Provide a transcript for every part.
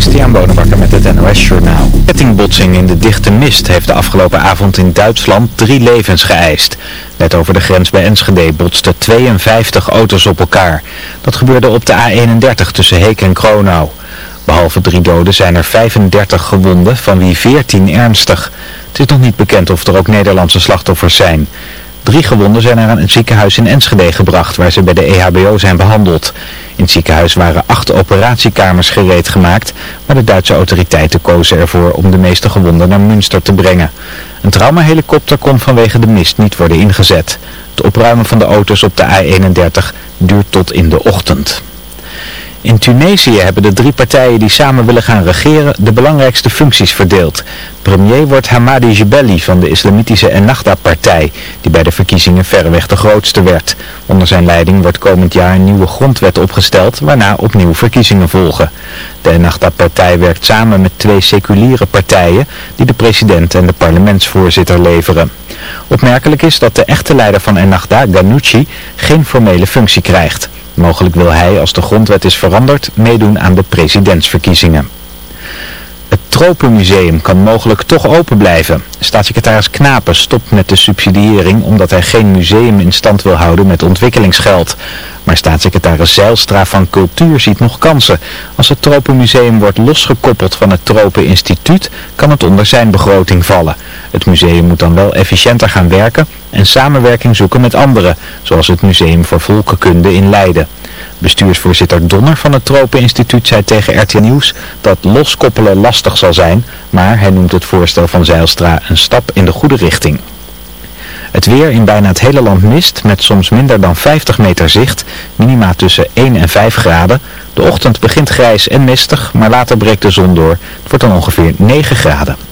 Christian Bonenbakker met het NOS Journaal. Kettingbotsing in de dichte mist heeft de afgelopen avond in Duitsland drie levens geëist. Net over de grens bij Enschede botsten 52 auto's op elkaar. Dat gebeurde op de A31 tussen Heek en Kronau. Behalve drie doden zijn er 35 gewonden, van wie 14 ernstig. Het is nog niet bekend of er ook Nederlandse slachtoffers zijn. Drie gewonden zijn naar een ziekenhuis in Enschede gebracht, waar ze bij de EHBO zijn behandeld. In het ziekenhuis waren acht operatiekamers gereed gemaakt, maar de Duitse autoriteiten kozen ervoor om de meeste gewonden naar Münster te brengen. Een traumahelikopter kon vanwege de mist niet worden ingezet. Het opruimen van de auto's op de A31 duurt tot in de ochtend. In Tunesië hebben de drie partijen die samen willen gaan regeren de belangrijkste functies verdeeld. Premier wordt Hamadi Jebeli van de islamitische Ennahda-partij, die bij de verkiezingen verreweg de grootste werd. Onder zijn leiding wordt komend jaar een nieuwe grondwet opgesteld, waarna opnieuw verkiezingen volgen. De Ennahda-partij werkt samen met twee seculiere partijen die de president en de parlementsvoorzitter leveren. Opmerkelijk is dat de echte leider van Ennahda, Ghanouchi, geen formele functie krijgt. Mogelijk wil hij, als de grondwet is veranderd, meedoen aan de presidentsverkiezingen. Tropenmuseum kan mogelijk toch open blijven. Staatssecretaris Knapen stopt met de subsidiëring omdat hij geen museum in stand wil houden met ontwikkelingsgeld. Maar staatssecretaris Zeilstra van Cultuur ziet nog kansen. Als het Tropenmuseum wordt losgekoppeld van het Tropeninstituut, kan het onder zijn begroting vallen. Het museum moet dan wel efficiënter gaan werken en samenwerking zoeken met anderen, zoals het Museum voor Volkenkunde in Leiden. Bestuursvoorzitter Donner van het Tropeninstituut zei tegen RTL Nieuws dat loskoppelen lastig zal zijn, maar hij noemt het voorstel van Zeilstra een stap in de goede richting. Het weer in bijna het hele land mist, met soms minder dan 50 meter zicht, minima tussen 1 en 5 graden. De ochtend begint grijs en mistig, maar later breekt de zon door. Het wordt dan ongeveer 9 graden.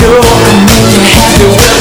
Can make you happy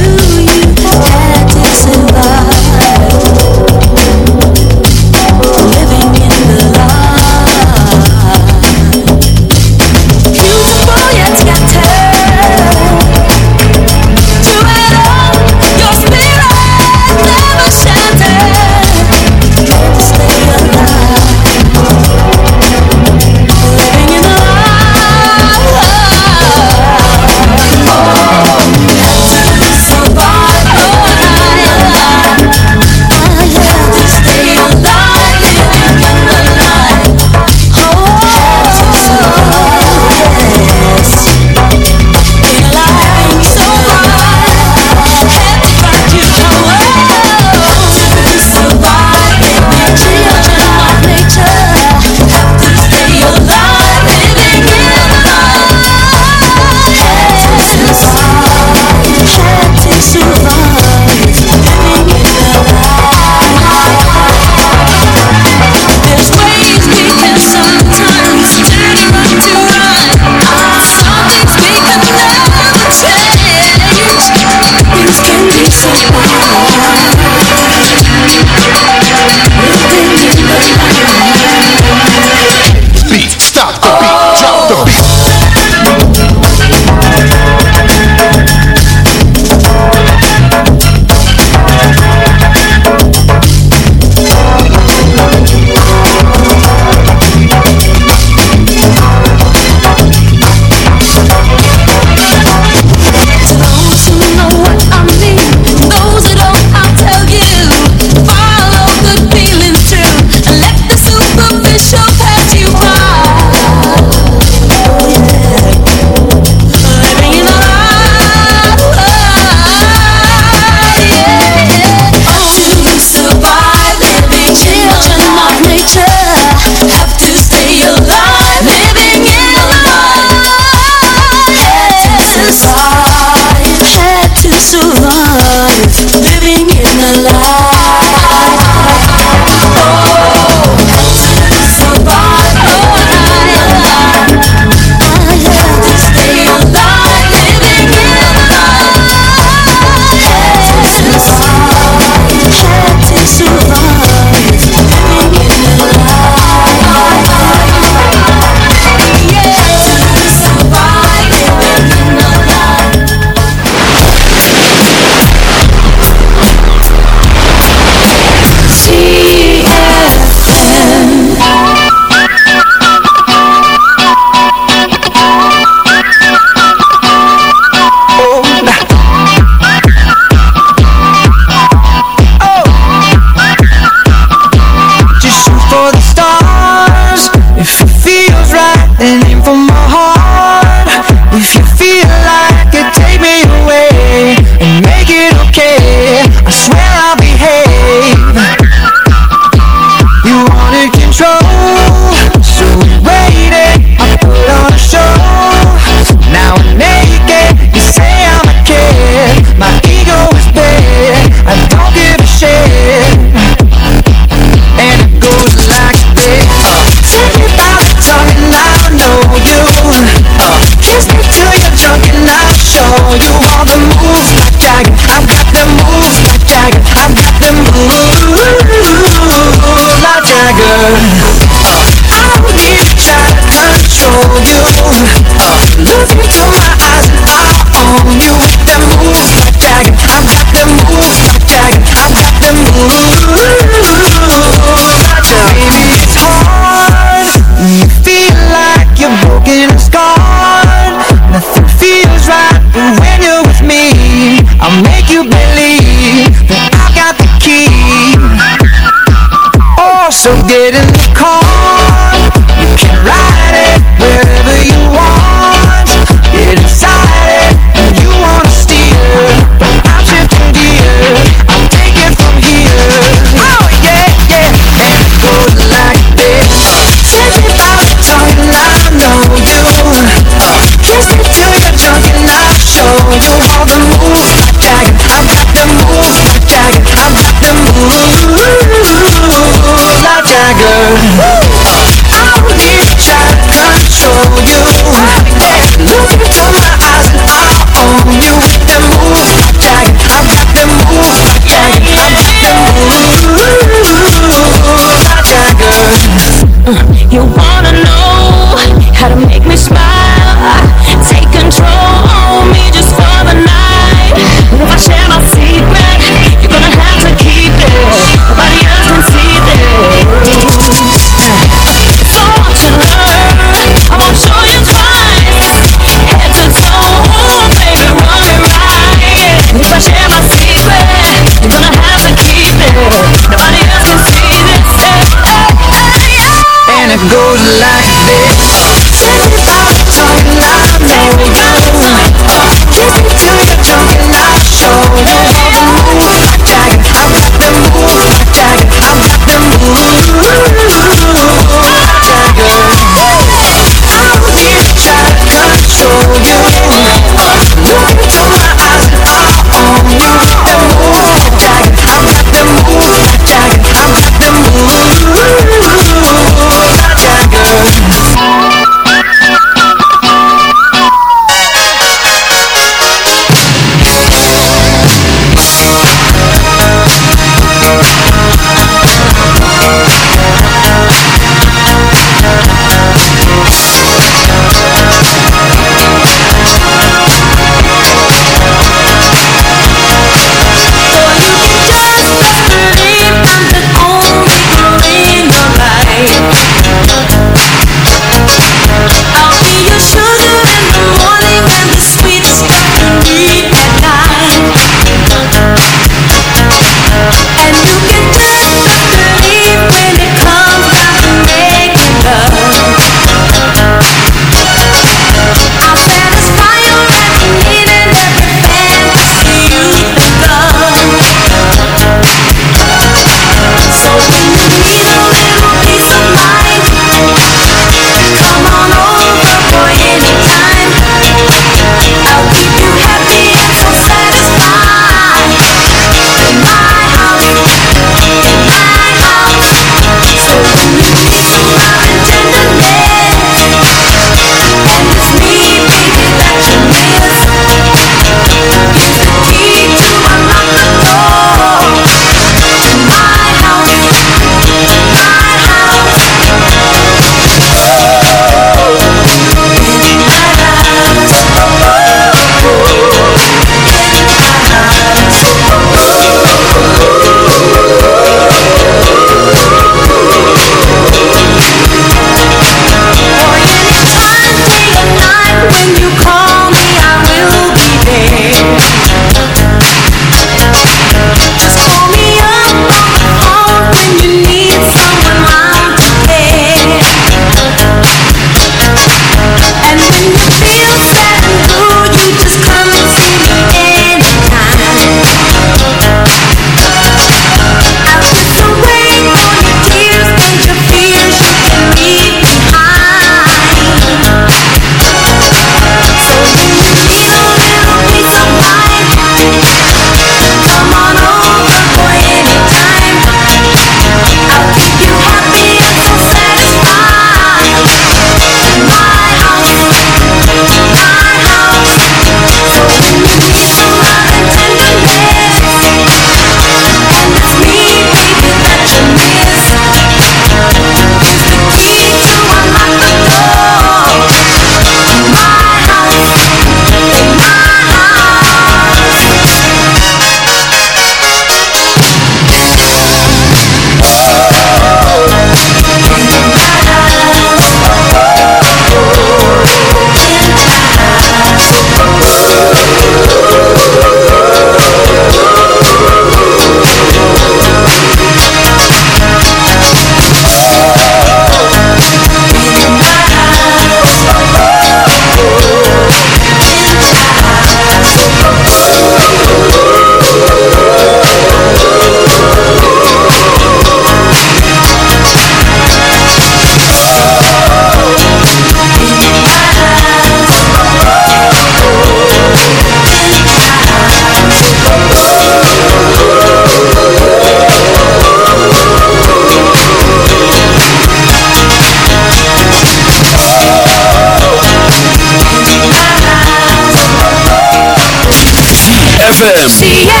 ZFM. CFM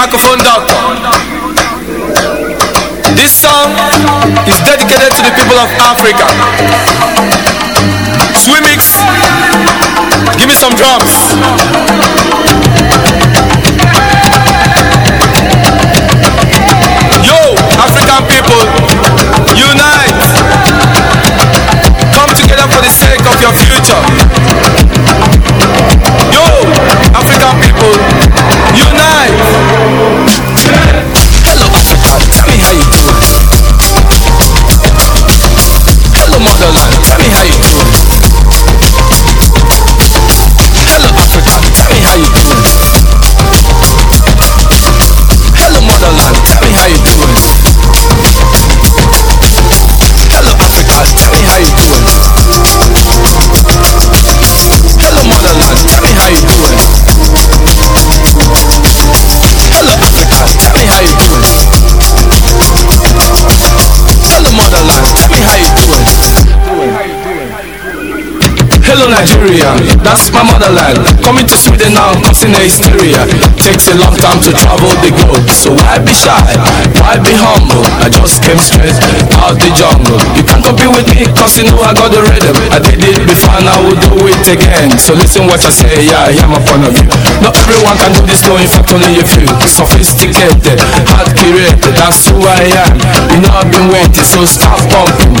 Microphone doctor. This song is dedicated to the people of Africa. Swimix, give me some drums. Nigeria, that's my motherland. Coming to Sweden now, a hysteria. Takes a long time to travel the globe, so why be shy? Why be humble? I just came straight out the jungle. You can't compete with me, cause you know I got the rhythm. I did it before, and I will do it again. So listen what I say, yeah, I am a point of view. Not everyone can do this, though, in fact, only a few. Sophisticated, hard curated, that's who I am. You know I've been waiting, so stop pumping.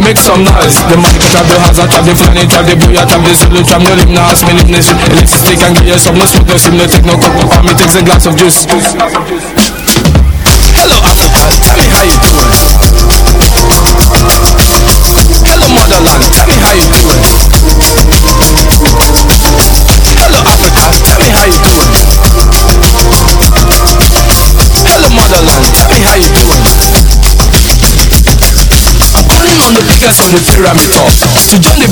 Make some noise, the mic trap the hazard, trap the flanny, trap the booyah, trap the solo, trap no live, no house, me live, nation. Electricity can get you some, no smoke, no sim, no no for let me take a glass of juice. Hello, Africa, tell me how you doing. Hello, motherland, tell me how you doing. Hello, Africa, tell me how you doing. Hello, motherland, tell me how you doing. I'm calling on the biggest on the pyramid top to join the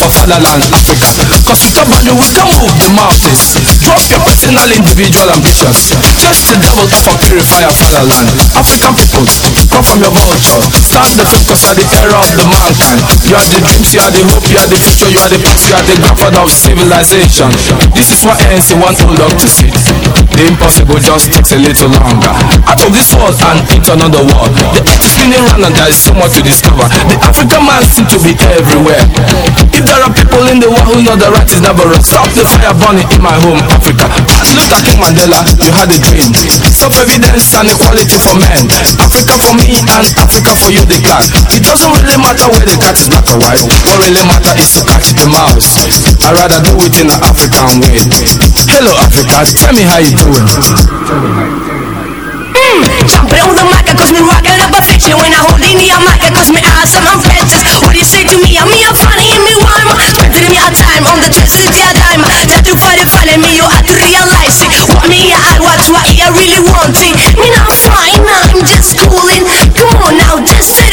of our fatherland, Africa Cause without value we can move the mountains Drop your personal, individual ambitions. Chase the devil off and purify fatherland African people, come from your vulture Stand the flame cause you are the terror of the mankind. You are the dreams, you are the hope, you are the future You are the past, you are the grandfather of civilization. This is what ANC want to look to see The impossible just takes a little longer. Out of this world and into another world. The earth is spinning round and there is so much to discover. The African man seems to be everywhere there are people in the world who know the right is never wrong. Stop the fire burning in my home, Africa. Look at King Mandela, you had a dream. Self-evidence and equality for men. Africa for me and Africa for you, the cat It doesn't really matter where the cat is black or white What really matter is to catch the mouse. I'd rather do it in an African way. Hello Africa, tell me how you doing. Jumping on the mic, cause me perfection When I hold in the mic, cause me awesome, I'm precious What do you say to me? I'm me, I'm funny, and me rhyme Spending your time on the twisted your dime Try to find it, finding me, you have to realize it. What me, I watch, what I really want it. Me not fine, I'm just cooling Come on now, just set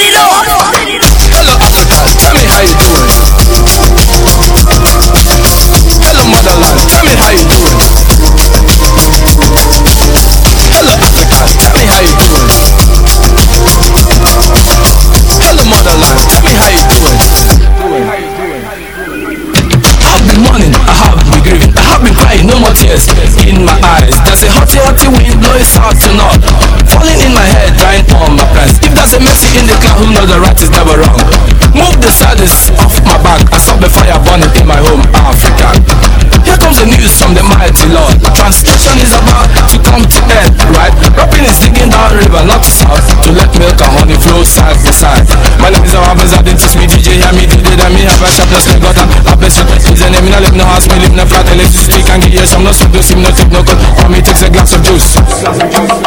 There's a hotty hotty wind blowing south to north Falling in my head, drying all my plans If there's a mercy in the cloud, who knows the right is never wrong? Move the sadness off my back. I saw the fire burning in my home, Africa. Here comes the news from the mighty Lord. Translation is about to come to end, right? Rapping is digging down river, not to south To let milk and honey flow side by side. My name is Awabaz, I didn't teach me DJ Hear me DJ, then me have a sharpness, got an habit Is name, me no live no house, me live no flat Electricity can give you some, no sleep, no sleep, no take no cut For me takes a glass of juice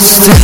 running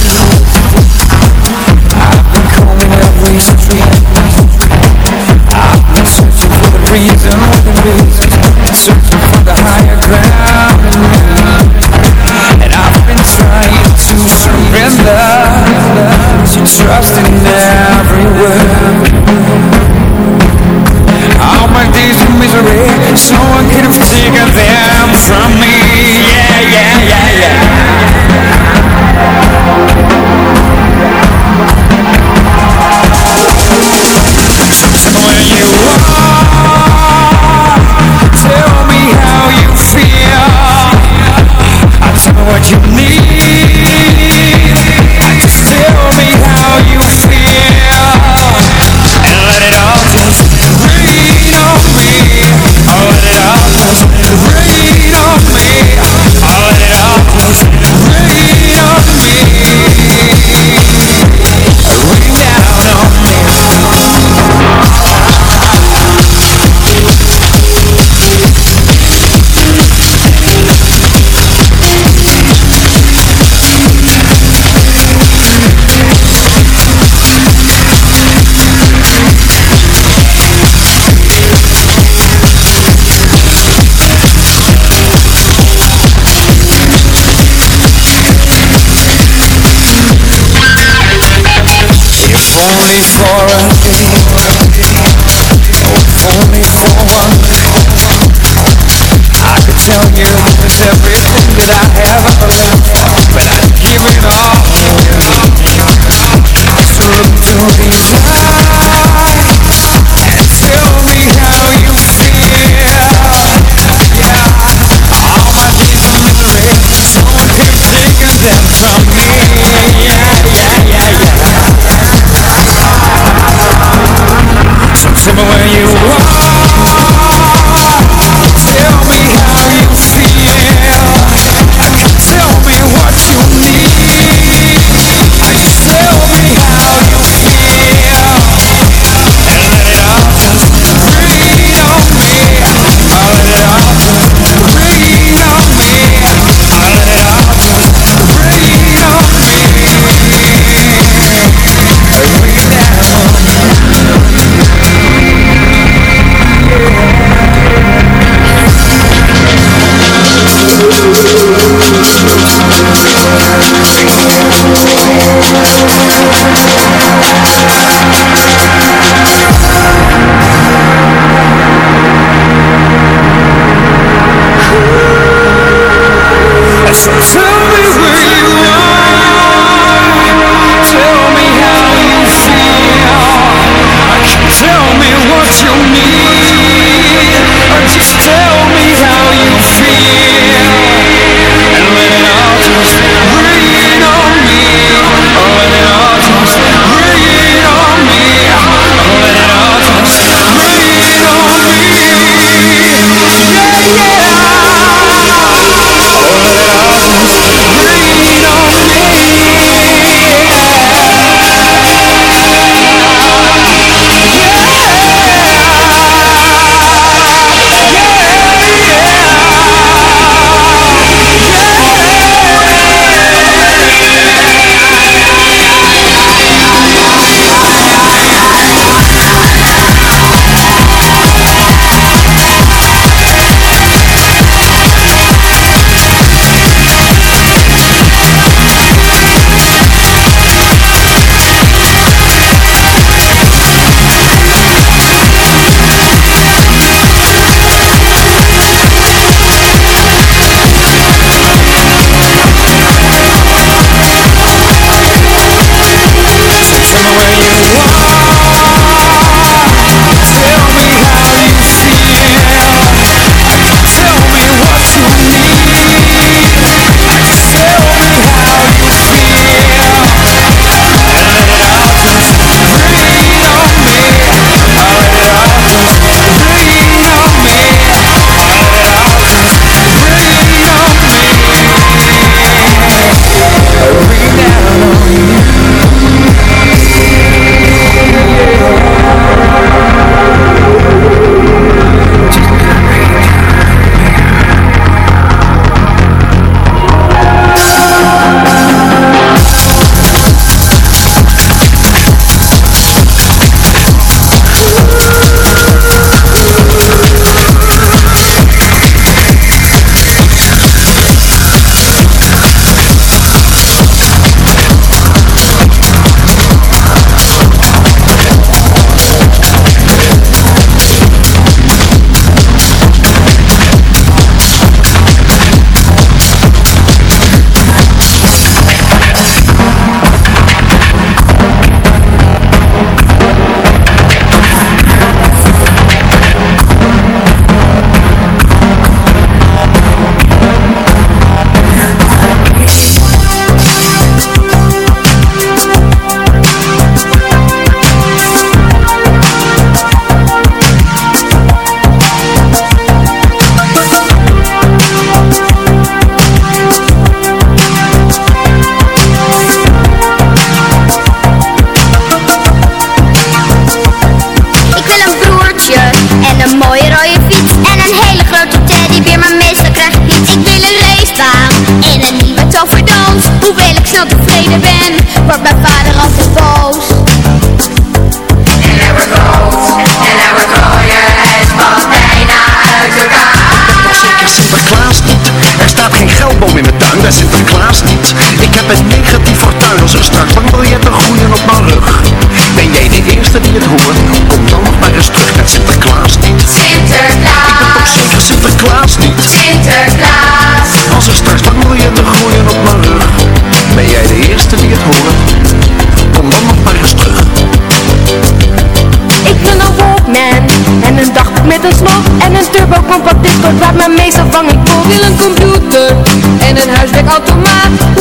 alto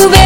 o vento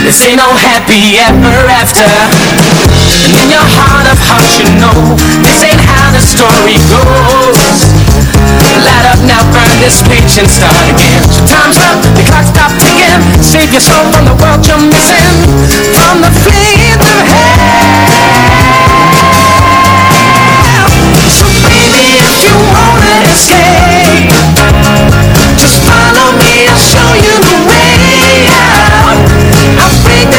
This ain't no happy ever after. And in your heart of hearts you know This ain't how the story goes. Light up now, burn this page and start again. So time's up, the clock stopped ticking. Save your soul from the world you're missing. From the flame of hell. So baby, if you wanna escape Just follow me, I'll show you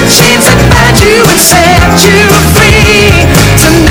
the that bind you and set you free. Tonight